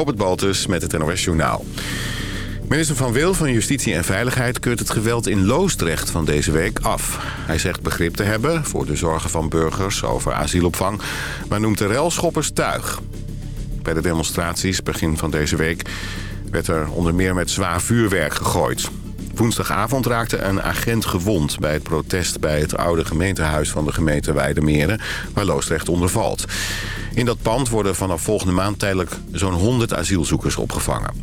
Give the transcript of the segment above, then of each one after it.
Robert Baltus met het NOS Journaal. Minister Van Wil van Justitie en Veiligheid keurt het geweld in Loosdrecht van deze week af. Hij zegt begrip te hebben voor de zorgen van burgers over asielopvang... maar noemt de relschoppers tuig. Bij de demonstraties begin van deze week werd er onder meer met zwaar vuurwerk gegooid. Woensdagavond raakte een agent gewond bij het protest bij het oude gemeentehuis van de gemeente Weidemeren, waar Loosdrecht onder valt. In dat pand worden vanaf volgende maand tijdelijk zo'n 100 asielzoekers opgevangen.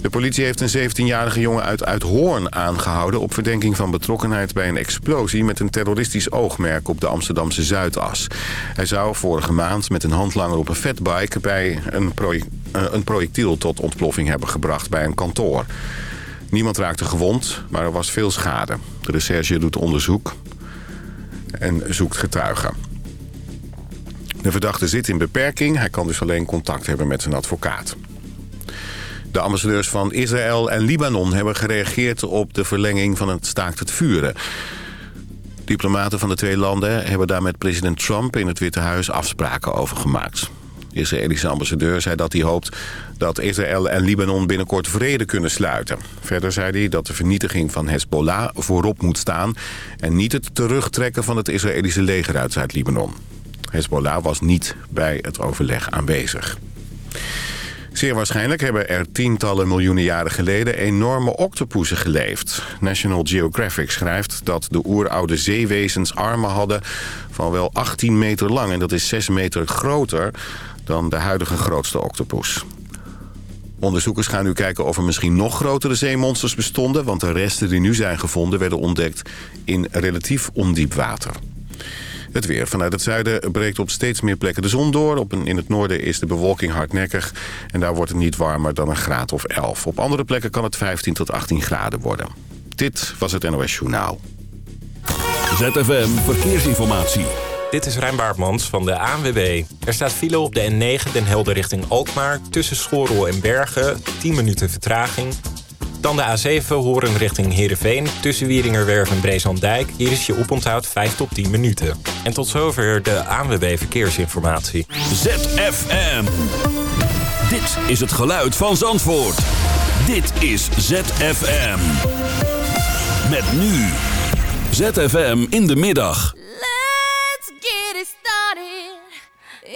De politie heeft een 17-jarige jongen uit Uithoorn aangehouden... op verdenking van betrokkenheid bij een explosie... met een terroristisch oogmerk op de Amsterdamse Zuidas. Hij zou vorige maand met een handlanger op een fatbike... bij een, eh, een projectiel tot ontploffing hebben gebracht bij een kantoor. Niemand raakte gewond, maar er was veel schade. De recherche doet onderzoek en zoekt getuigen. De verdachte zit in beperking. Hij kan dus alleen contact hebben met zijn advocaat. De ambassadeurs van Israël en Libanon hebben gereageerd op de verlenging van het staakt het vuren. Diplomaten van de twee landen hebben daar met president Trump in het Witte Huis afspraken over gemaakt. De Israëlische ambassadeur zei dat hij hoopt dat Israël en Libanon binnenkort vrede kunnen sluiten. Verder zei hij dat de vernietiging van Hezbollah voorop moet staan... en niet het terugtrekken van het Israëlische leger uit Zuid-Libanon. Hezbollah was niet bij het overleg aanwezig. Zeer waarschijnlijk hebben er tientallen miljoenen jaren geleden enorme octopussen geleefd. National Geographic schrijft dat de oeroude zeewezens armen hadden van wel 18 meter lang. En dat is 6 meter groter dan de huidige grootste octopus. Onderzoekers gaan nu kijken of er misschien nog grotere zeemonsters bestonden... want de resten die nu zijn gevonden werden ontdekt in relatief ondiep water. Het weer. Vanuit het zuiden breekt op steeds meer plekken de zon door. Op in het noorden is de bewolking hardnekkig. En daar wordt het niet warmer dan een graad of 11. Op andere plekken kan het 15 tot 18 graden worden. Dit was het NOS Journaal. ZFM Verkeersinformatie. Dit is Rijn Baartmans van de ANWB. Er staat file op de N9 Den Helder richting Alkmaar... tussen Schorel en Bergen, 10 minuten vertraging... Dan de A7 horen richting Heerenveen. Tussen Wieringerwerf en Breeslanddijk. Hier is je oponthoud 5 tot 10 minuten. En tot zover de ANWB Verkeersinformatie. ZFM. Dit is het geluid van Zandvoort. Dit is ZFM. Met nu. ZFM in de middag.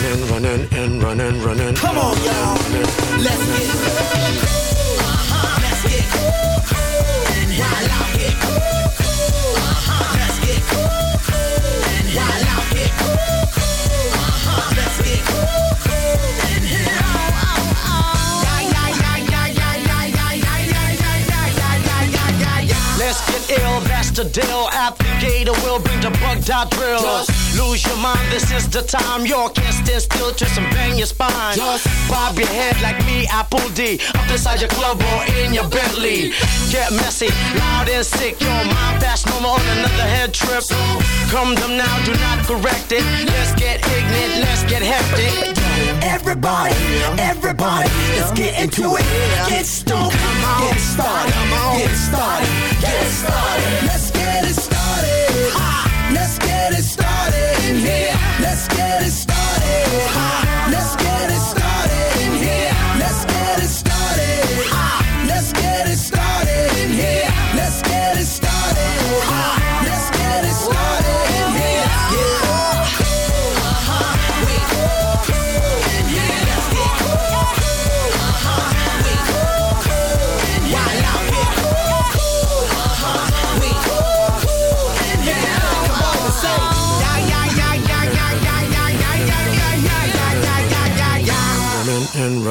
Running, running, and running, running. Come on, y'all. Let's get it. Let's get ill, that's the deal. Applicator will bring the bug dot drill. Just lose your mind, this is the time. You can't stand still, twist and bang your spine. Just bob your head like me, Apple D. Up inside your club or in your Bentley. Get messy, loud and sick. Your mind fast, no more on another head trip. Come them now, do not correct it. Let's get ignorant, let's get hectic. Everybody, everybody, let's get into it. Get stoked, get started, get started, get started. Let's get it started. Let's get it started in here.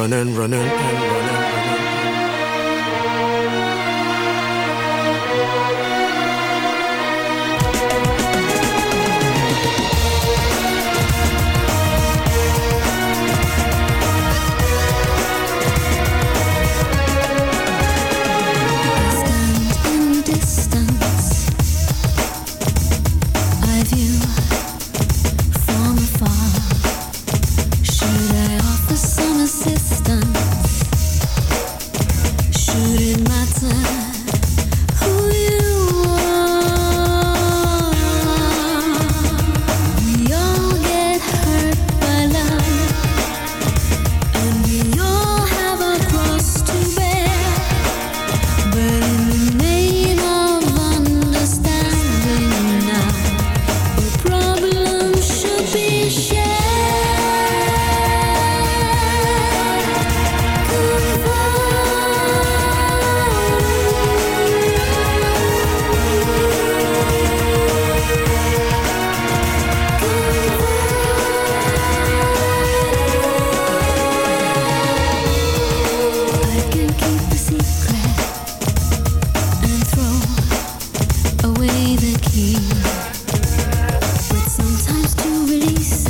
Running, running, and running. Away the key. But sometimes to release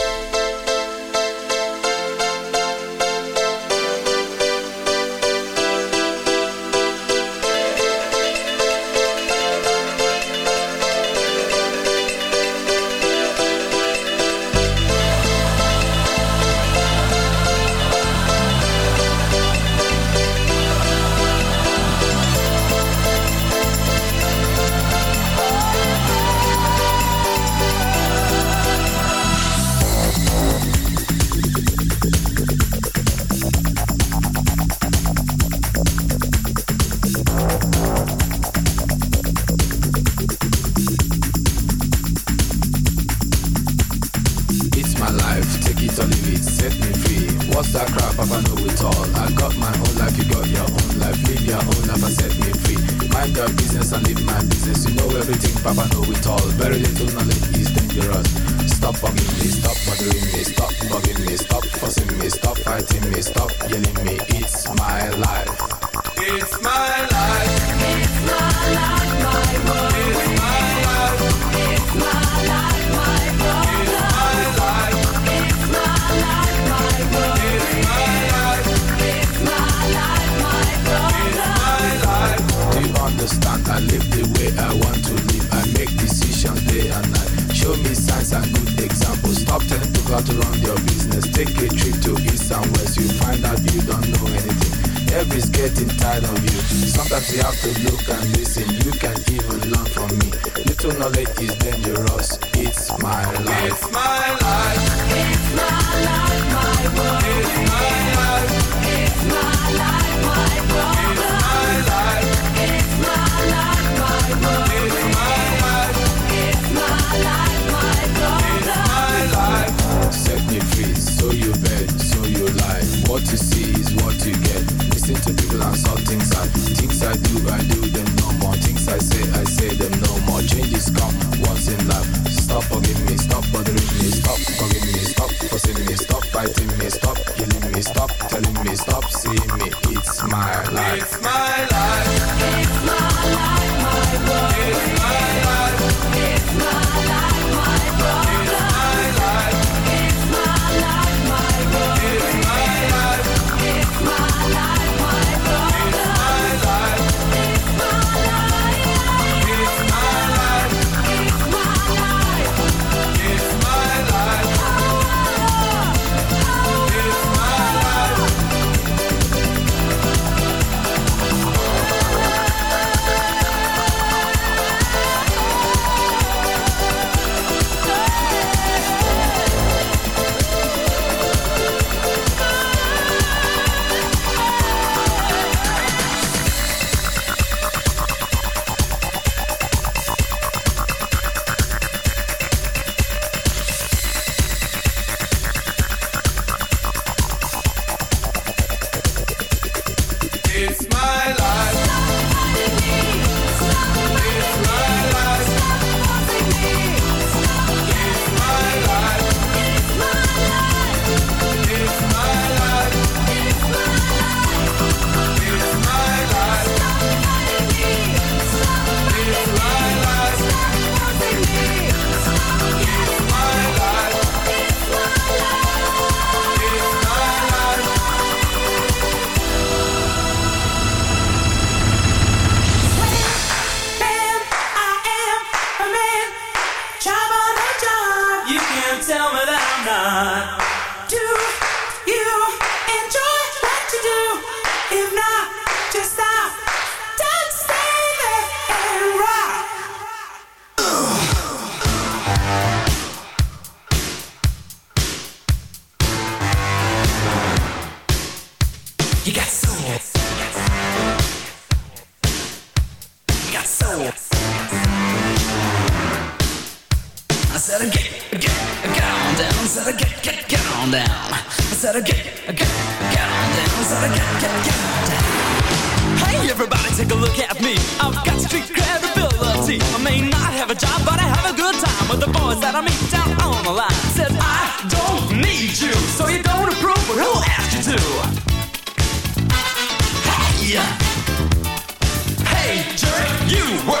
You got soul. You got soul. I said, get, get, get on down. I said, get, get, get on down. I said, get, get, get on down. I said, get, get, get on down. Hey, everybody, take a look at me. I've got street credibility. I may not have a job, but I have a good time with the boys that I meet down on the line. Said, I don't need you, so you don't. you were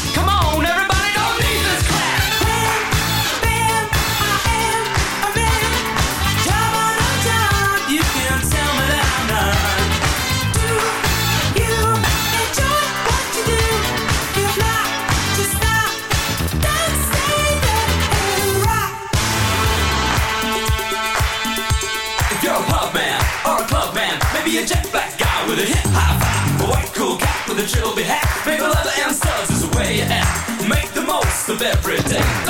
Maybe a jet black guy with a hip hop vibe. A white cool cat with a trilby hat. Maybe leather and studs is the way you act. Make the most of every day.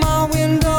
My window,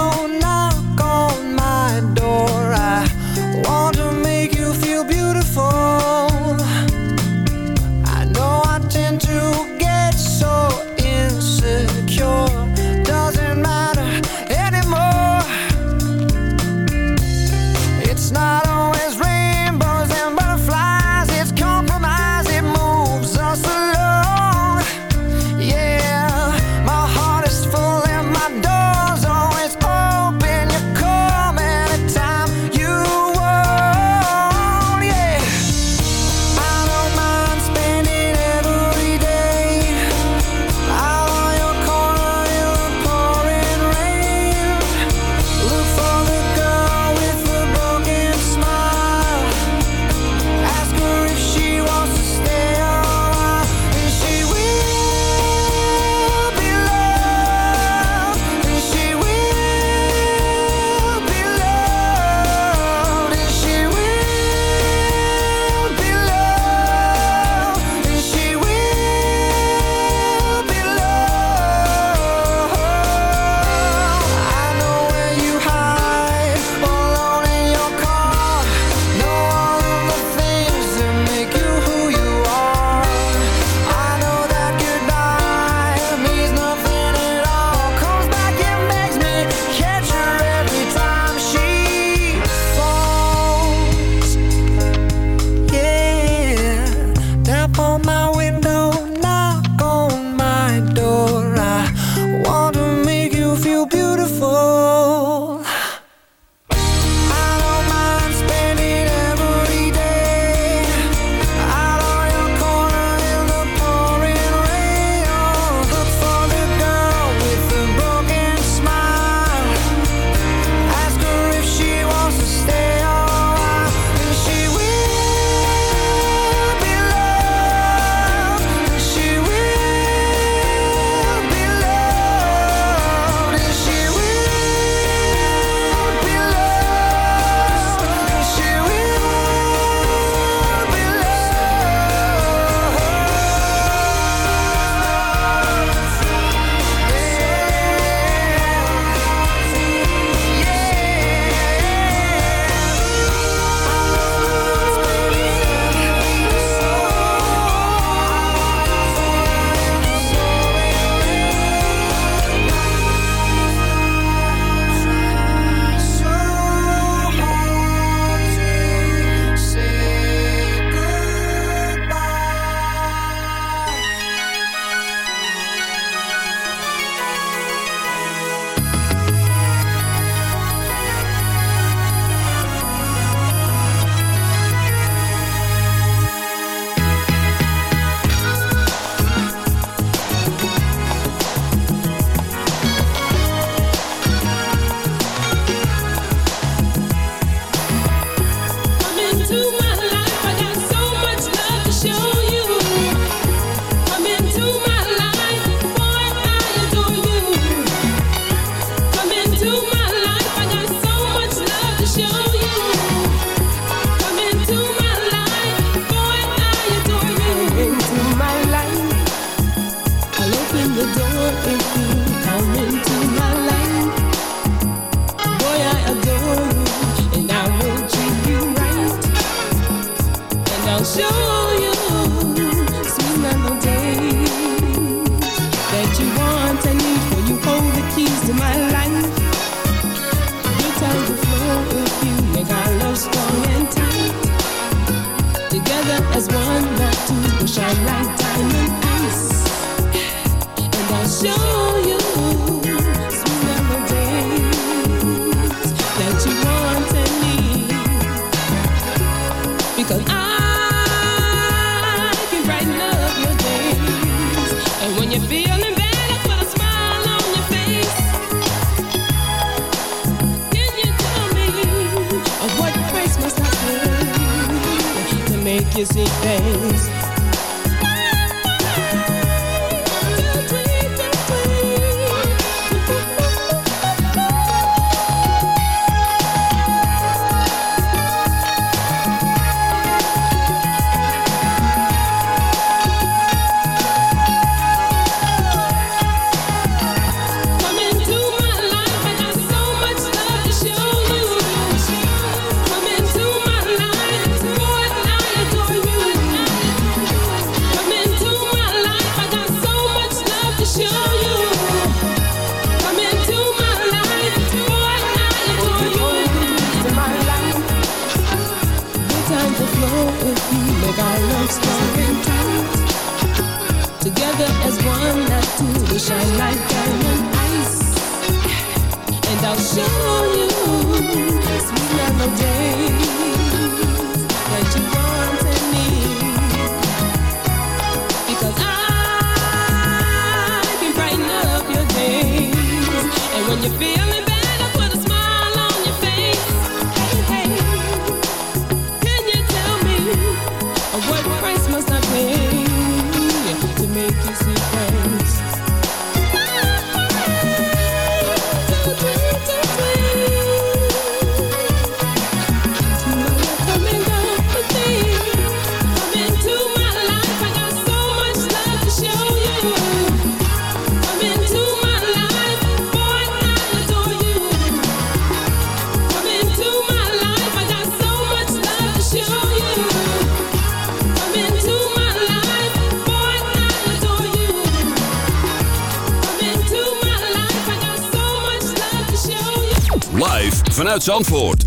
Zandvoort.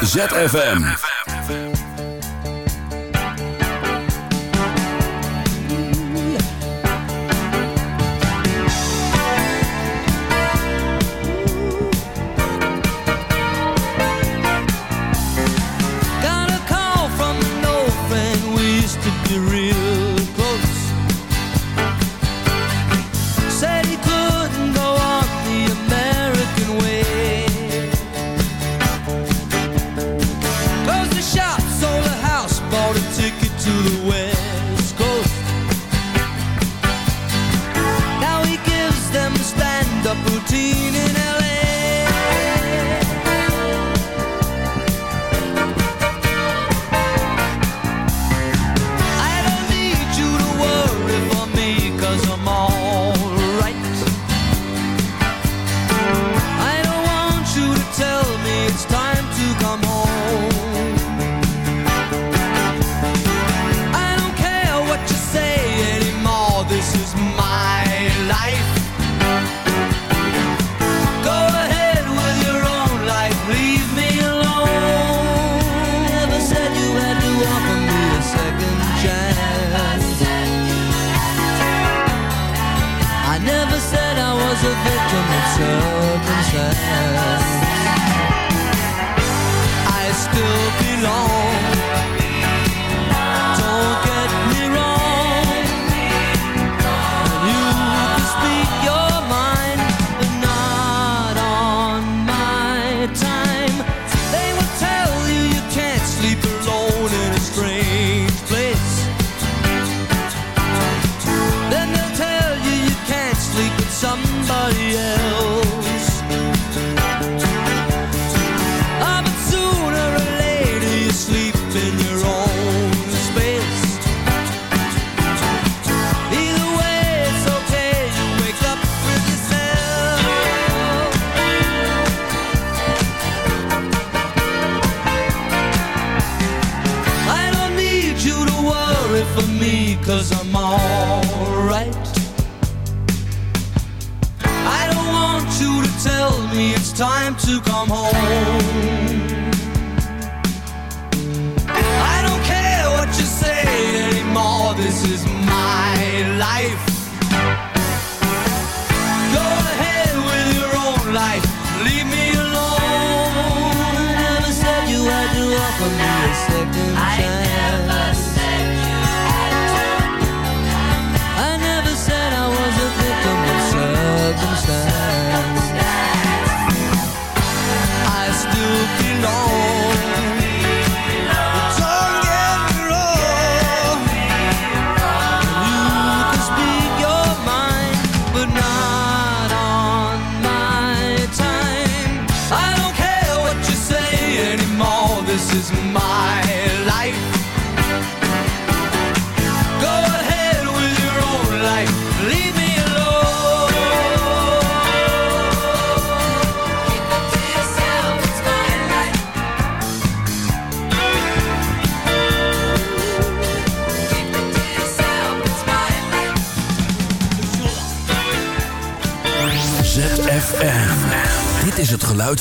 ZFM.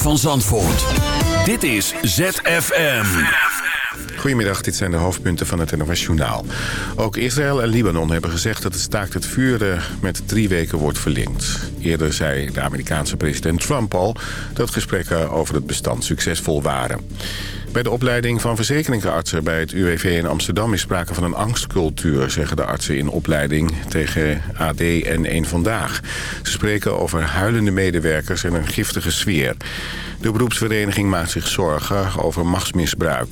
Van Zandvoort. Dit is ZFM. Goedemiddag, dit zijn de hoofdpunten van het NOS Journaal. Ook Israël en Libanon hebben gezegd dat het staakt het vuren met drie weken wordt verlengd. Eerder zei de Amerikaanse president Trump al dat gesprekken over het bestand succesvol waren. Bij de opleiding van verzekeringsartsen bij het UWV in Amsterdam is sprake van een angstcultuur, zeggen de artsen in opleiding tegen AD en 1 Vandaag. Ze spreken over huilende medewerkers en een giftige sfeer. De beroepsvereniging maakt zich zorgen over machtsmisbruik.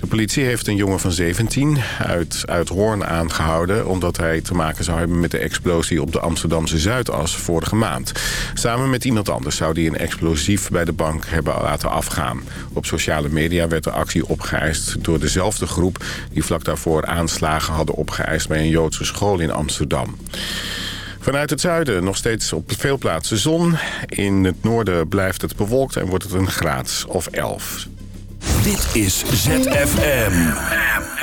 De politie heeft een jongen van 17 uit, uit Hoorn aangehouden... omdat hij te maken zou hebben met de explosie op de Amsterdamse Zuidas vorige maand. Samen met iemand anders zou hij een explosief bij de bank hebben laten afgaan. Op sociale media werd de actie opgeëist door dezelfde groep... die vlak daarvoor aanslagen hadden opgeëist bij een Joodse school in Amsterdam. Vanuit het zuiden nog steeds op veel plaatsen zon. In het noorden blijft het bewolkt en wordt het een graad of 11. Dit is ZFM.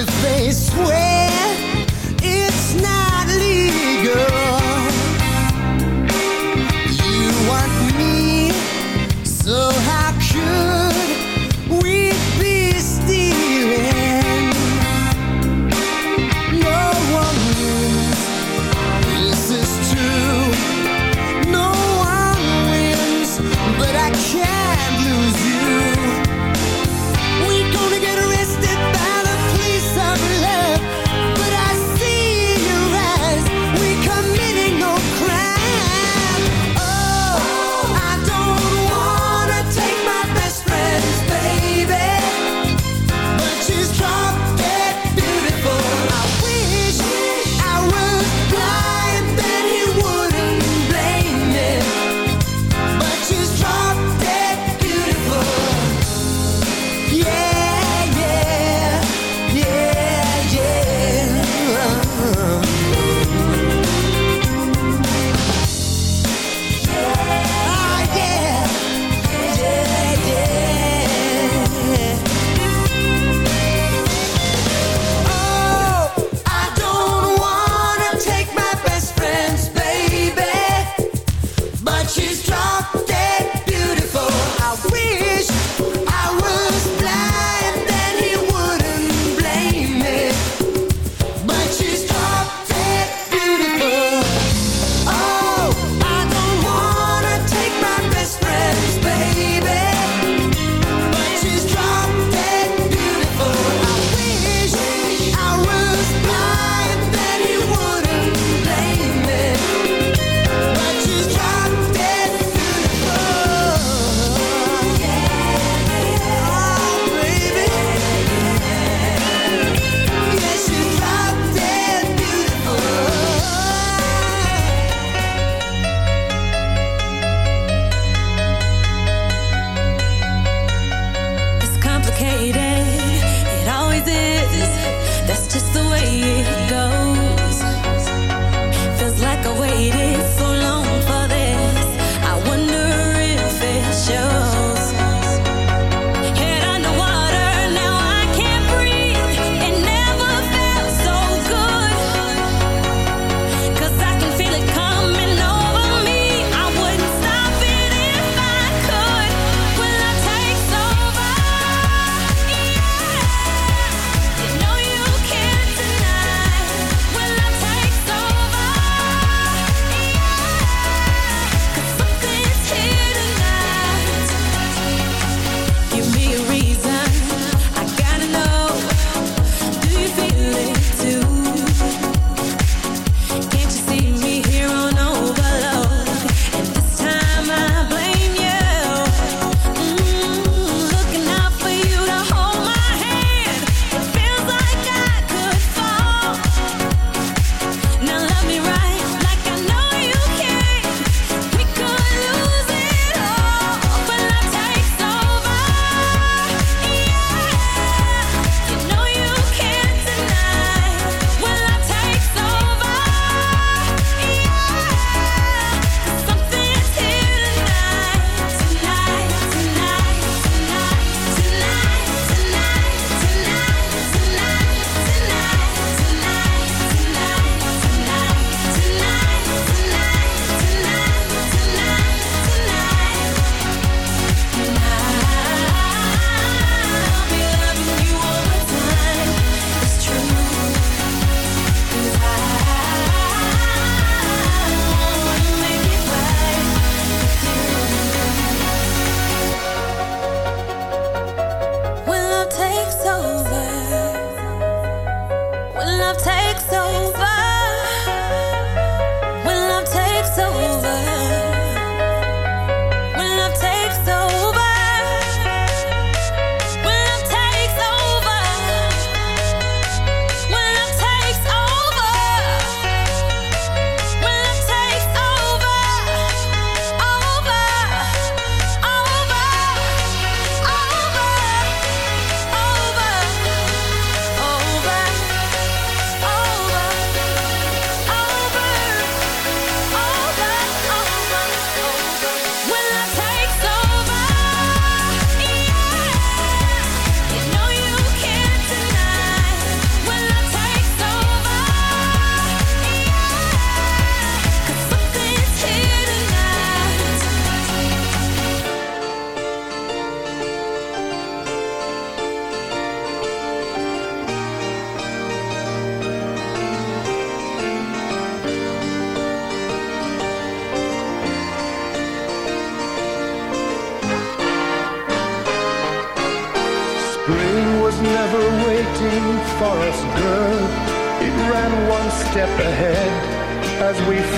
If face sway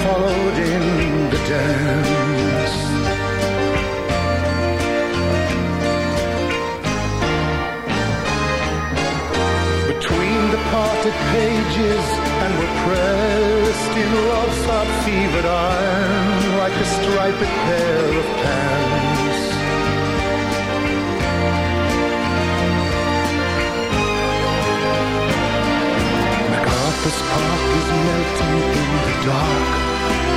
followed in the dance. Between the parted pages and we're pressed in love's hot fevered iron like a striped pair of pants. MacArthur's Park is melting in the dark.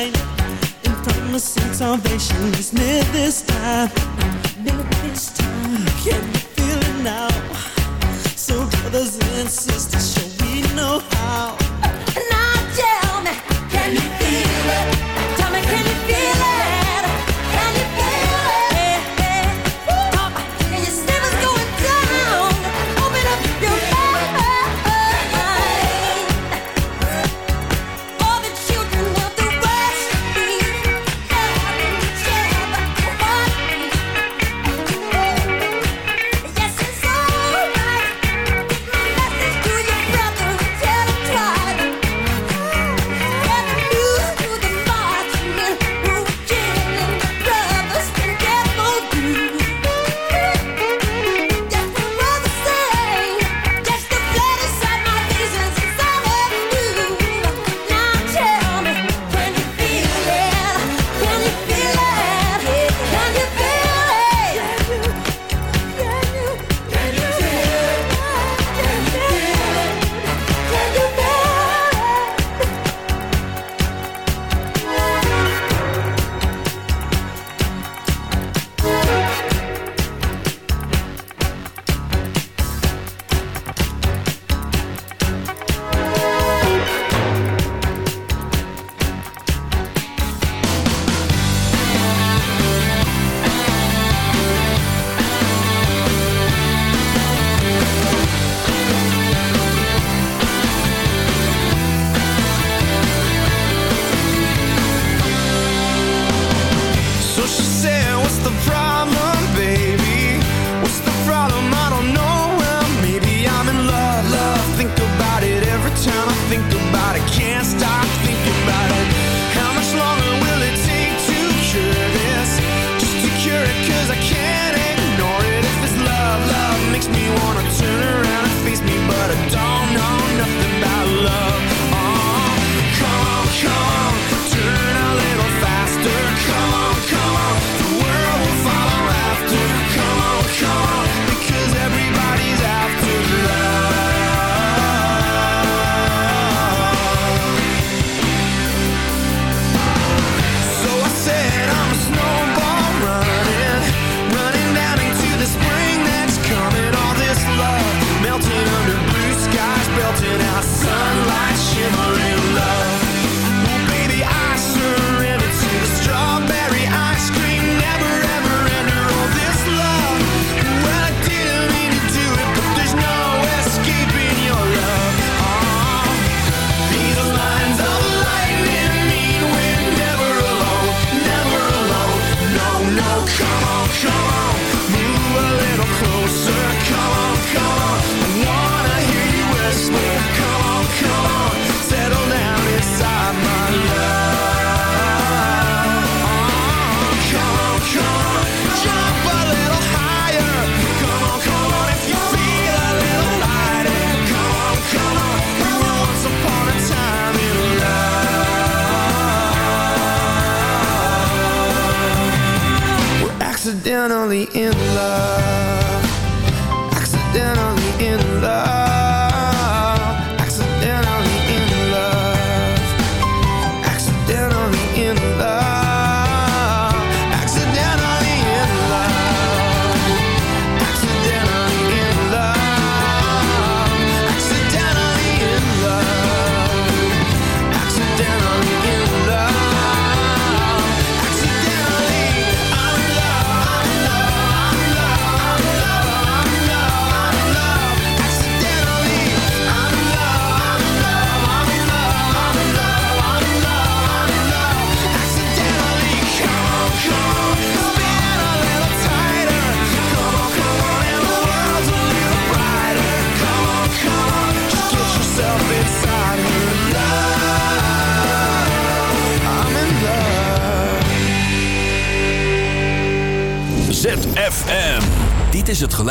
light and promising salvation is near this time. Near this time. Can you feel it now? So brothers and sisters.